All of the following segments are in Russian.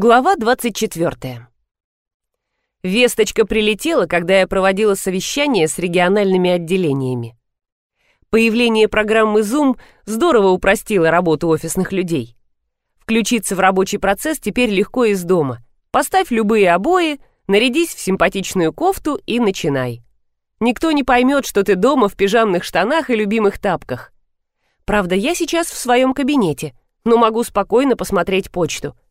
Глава 24. Весточка прилетела, когда я проводила совещание с региональными отделениями. Появление программы Zoom здорово упростило работу офисных людей. Включиться в рабочий процесс теперь легко из дома. Поставь любые обои, нарядись в симпатичную кофту и начинай. Никто не поймет, что ты дома в пижамных штанах и любимых тапках. Правда, я сейчас в своем кабинете, но могу спокойно посмотреть почту –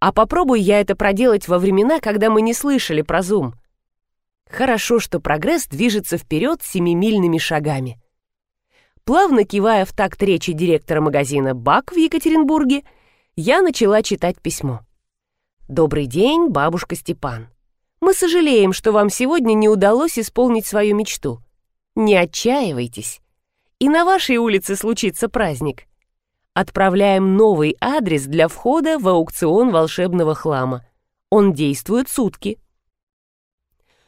а попробуй я это проделать во времена, когда мы не слышали про Zoom. Хорошо, что прогресс движется вперед семимильными шагами. Плавно кивая в такт речи директора магазина «Бак» в Екатеринбурге, я начала читать письмо. «Добрый день, бабушка Степан. Мы сожалеем, что вам сегодня не удалось исполнить свою мечту. Не отчаивайтесь. И на вашей улице случится праздник отправляем новый адрес для входа в аукцион волшебного хлама. Он действует сутки.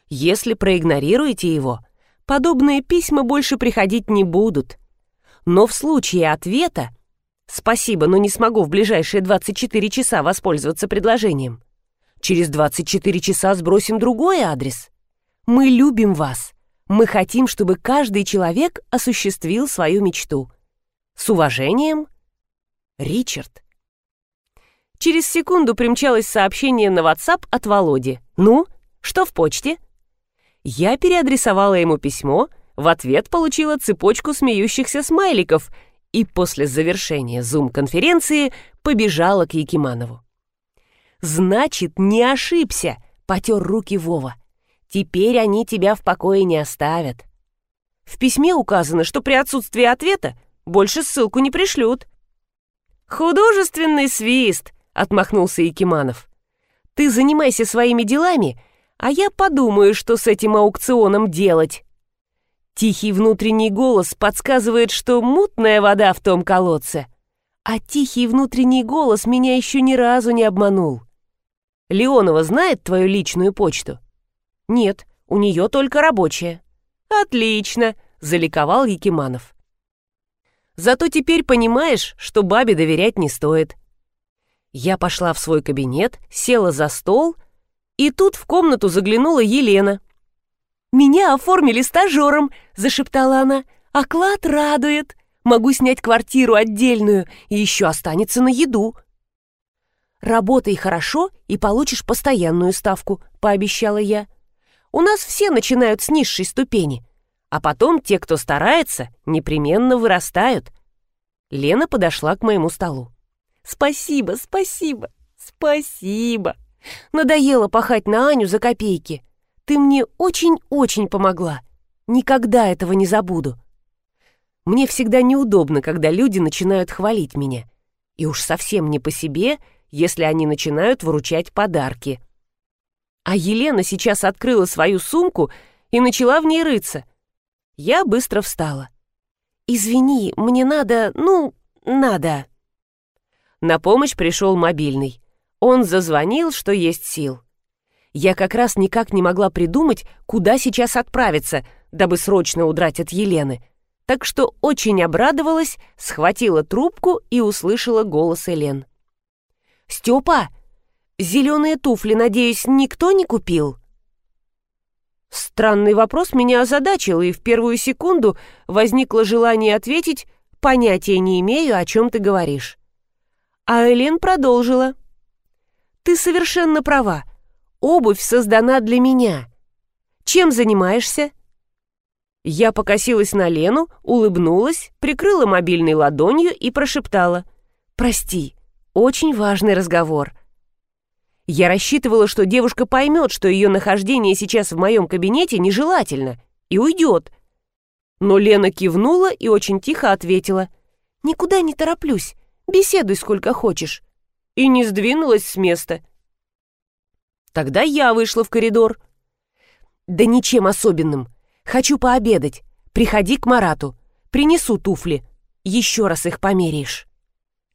Если проигнорируете его, подобные письма больше приходить не будут. Но в случае ответа «Спасибо, но не смогу в ближайшие 24 часа воспользоваться предложением», через 24 часа сбросим другой адрес. Мы любим вас. Мы хотим, чтобы каждый человек осуществил свою мечту. С уважением, Ричард. Через секунду примчалось сообщение на WhatsApp от Володи. «Ну, что в почте?» Я переадресовала ему письмо, в ответ получила цепочку смеющихся смайликов и после завершения зум-конференции побежала к Якиманову. «Значит, не ошибся!» — потер руки Вова. «Теперь они тебя в покое не оставят». В письме указано, что при отсутствии ответа больше ссылку не пришлют. «Художественный свист!» — отмахнулся Якиманов. «Ты занимайся своими делами, а я подумаю, что с этим аукционом делать». Тихий внутренний голос подсказывает, что мутная вода в том колодце. А тихий внутренний голос меня еще ни разу не обманул. Леонова знает твою личную почту? Нет, у нее только рабочая. Отлично, заликовал Якиманов. Зато теперь понимаешь, что бабе доверять не стоит. Я пошла в свой кабинет, села за стол, и тут в комнату заглянула Елена. «Меня оформили стажером», — зашептала она. «Оклад радует. Могу снять квартиру отдельную, и еще останется на еду». «Работай хорошо и получишь постоянную ставку», — пообещала я. «У нас все начинают с низшей ступени, а потом те, кто старается, непременно вырастают. Лена подошла к моему столу. «Спасибо, спасибо, спасибо. Надоело пахать на Аню за копейки. Ты мне очень-очень помогла. Никогда этого не забуду. Мне всегда неудобно, когда люди начинают хвалить меня. И уж совсем не по себе, если они начинают вручать подарки. А Елена сейчас открыла свою сумку и начала в ней рыться. Я быстро встала. «Извини, мне надо, ну, надо». На помощь пришел мобильный. Он зазвонил, что есть сил. Я как раз никак не могла придумать, куда сейчас отправиться, дабы срочно удрать от Елены. Так что очень обрадовалась, схватила трубку и услышала голос Элен. «Степа, зеленые туфли, надеюсь, никто не купил?» Странный вопрос меня озадачил, и в первую секунду возникло желание ответить «понятия не имею, о чем ты говоришь». А Элен продолжила. «Ты совершенно права. Обувь создана для меня. Чем занимаешься?» Я покосилась на Лену, улыбнулась, прикрыла мобильной ладонью и прошептала. «Прости, очень важный разговор. Я рассчитывала, что девушка поймет, что ее нахождение сейчас в моем кабинете нежелательно, и уйдет. Но Лена кивнула и очень тихо ответила. «Никуда не тороплюсь, беседуй сколько хочешь». И не сдвинулась с места. Тогда я вышла в коридор. «Да ничем особенным. Хочу пообедать. Приходи к Марату. Принесу туфли. Еще раз их померяешь».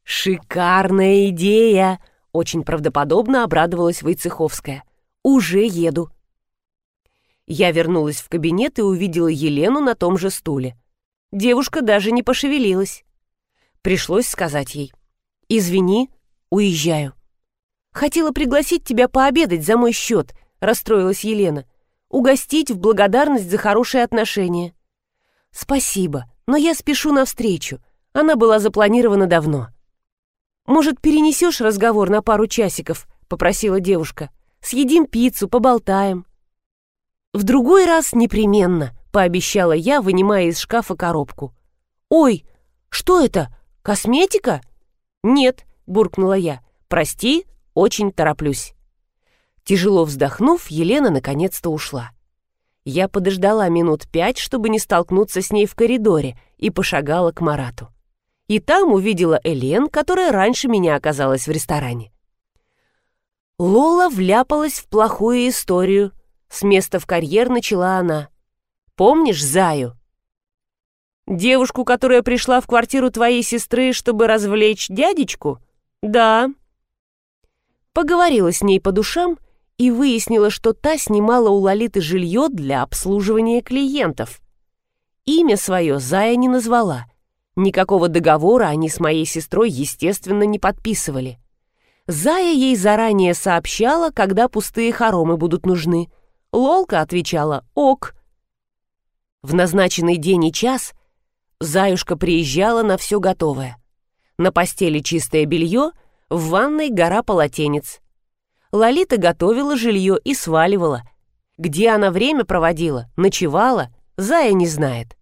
«Шикарная идея!» Очень правдоподобно обрадовалась Войцеховская. «Уже еду». Я вернулась в кабинет и увидела Елену на том же стуле. Девушка даже не пошевелилась. Пришлось сказать ей. «Извини, уезжаю». Хотела пригласить тебя пообедать за мой счет, расстроилась Елена. Угостить в благодарность за хорошие отношения. Спасибо, но я спешу навстречу. Она была запланирована давно. Может, перенесешь разговор на пару часиков? Попросила девушка. Съедим пиццу, поболтаем. В другой раз непременно, пообещала я, вынимая из шкафа коробку. Ой, что это? Косметика? Нет, буркнула я. Прости, очень тороплюсь. Тяжело вздохнув, Елена наконец-то ушла. Я подождала минут пять, чтобы не столкнуться с ней в коридоре, и пошагала к Марату. И там увидела Элен, которая раньше меня оказалась в ресторане. Лола вляпалась в плохую историю. С места в карьер начала она. «Помнишь Заю?» «Девушку, которая пришла в квартиру твоей сестры, чтобы развлечь дядечку?» «Да». Поговорила с ней по душам и выяснила, что та снимала у Лолиты жилье для обслуживания клиентов. Имя свое Зая не назвала. Никакого договора они с моей сестрой, естественно, не подписывали. Зая ей заранее сообщала, когда пустые хоромы будут нужны. Лолка отвечала «Ок». В назначенный день и час Заюшка приезжала на все готовое. На постели чистое белье, в ванной гора полотенец. Лолита готовила жилье и сваливала. Где она время проводила, ночевала, Зая не знает.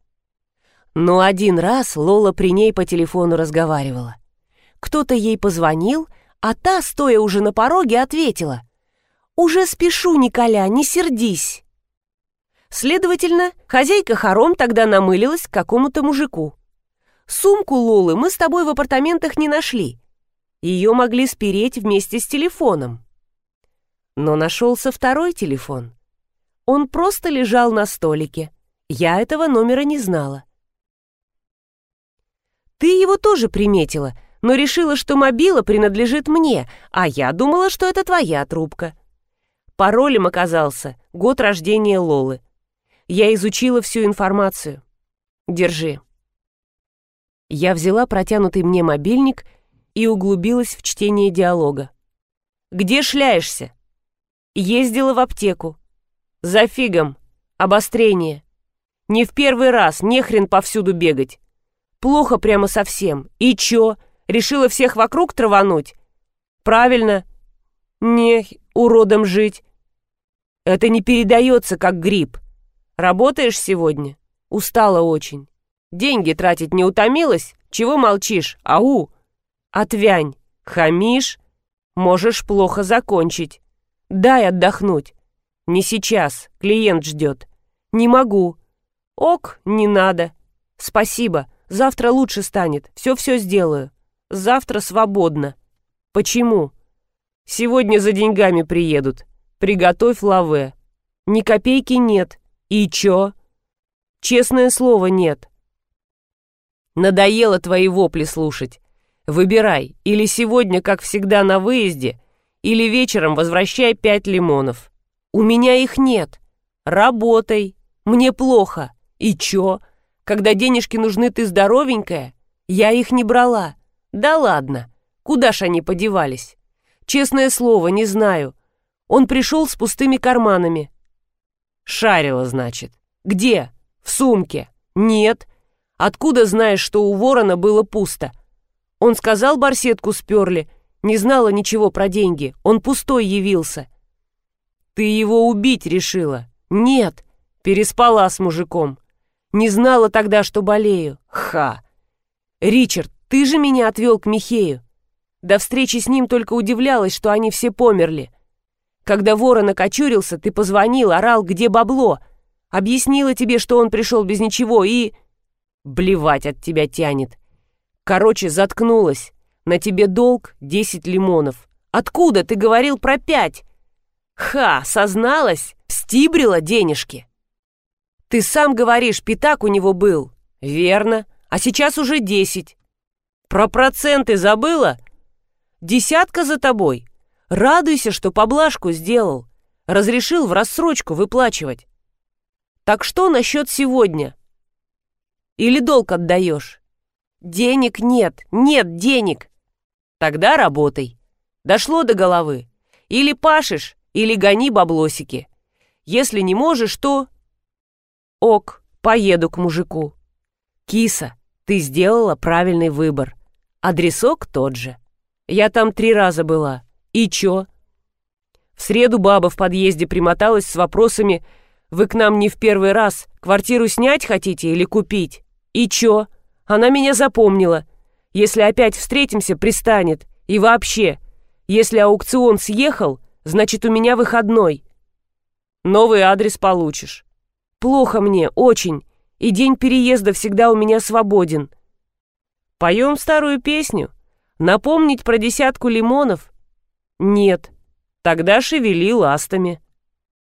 Но один раз Лола при ней по телефону разговаривала. Кто-то ей позвонил, а та, стоя уже на пороге, ответила. «Уже спешу, Николя, не сердись». Следовательно, хозяйка хором тогда намылилась к какому-то мужику. Сумку Лолы мы с тобой в апартаментах не нашли. Ее могли спереть вместе с телефоном. Но нашелся второй телефон. Он просто лежал на столике. Я этого номера не знала. Ты его тоже приметила, но решила, что мобила принадлежит мне, а я думала, что это твоя трубка. Паролем оказался год рождения Лолы. Я изучила всю информацию. Держи. Я взяла протянутый мне мобильник и углубилась в чтение диалога. «Где шляешься?» Ездила в аптеку. За фигом. Обострение. Не в первый раз, не хрен повсюду бегать. Плохо прямо совсем. И чё, решила всех вокруг травануть? Правильно. Не, уродом жить. Это не передается, как грипп. Работаешь сегодня? Устала очень. Деньги тратить не утомилась? Чего молчишь? Ау! Отвянь. Хамишь? Можешь плохо закончить. Дай отдохнуть. Не сейчас, клиент ждет. Не могу. Ок, не надо. Спасибо, завтра лучше станет, все-все сделаю. Завтра свободно. Почему? Сегодня за деньгами приедут. Приготовь лаве. Ни копейки нет. И чё? Честное слово, нет. Надоело твои вопли слушать. Выбирай, или сегодня, как всегда, на выезде, или вечером возвращай пять лимонов. У меня их нет. Работай. Мне плохо. И чё? Когда денежки нужны, ты здоровенькая? Я их не брала. Да ладно. Куда ж они подевались? Честное слово, не знаю. Он пришел с пустыми карманами. Шарила, значит. Где? В сумке. Нет. Откуда знаешь, что у ворона было пусто? Он сказал, барсетку сперли, не знала ничего про деньги. Он пустой явился. Ты его убить решила? Нет. Переспала с мужиком. Не знала тогда, что болею. Ха. Ричард, ты же меня отвел к Михею. До встречи с ним только удивлялась, что они все померли. Когда ворон окочурился, ты позвонил, орал, где бабло. Объяснила тебе, что он пришел без ничего и... Блевать от тебя тянет. Короче, заткнулась. На тебе долг десять лимонов. Откуда ты говорил про пять? Ха, созналась, стибрила денежки. Ты сам говоришь, пятак у него был. Верно, а сейчас уже десять. Про проценты забыла? Десятка за тобой. Радуйся, что поблажку сделал. Разрешил в рассрочку выплачивать. Так что насчет сегодня? Или долг отдаешь? Денег нет, нет денег. Тогда работай. Дошло до головы. Или пашешь, или гони баблосики. Если не можешь, то... Ок, поеду к мужику. Киса, ты сделала правильный выбор. Адресок тот же. Я там три раза была. И чё? В среду баба в подъезде примоталась с вопросами «Вы к нам не в первый раз, квартиру снять хотите или купить?» И чё? Она меня запомнила. Если опять встретимся, пристанет. И вообще, если аукцион съехал, значит, у меня выходной. Новый адрес получишь. Плохо мне, очень. И день переезда всегда у меня свободен. Поем старую песню? Напомнить про десятку лимонов? Нет. Тогда шевели ластами.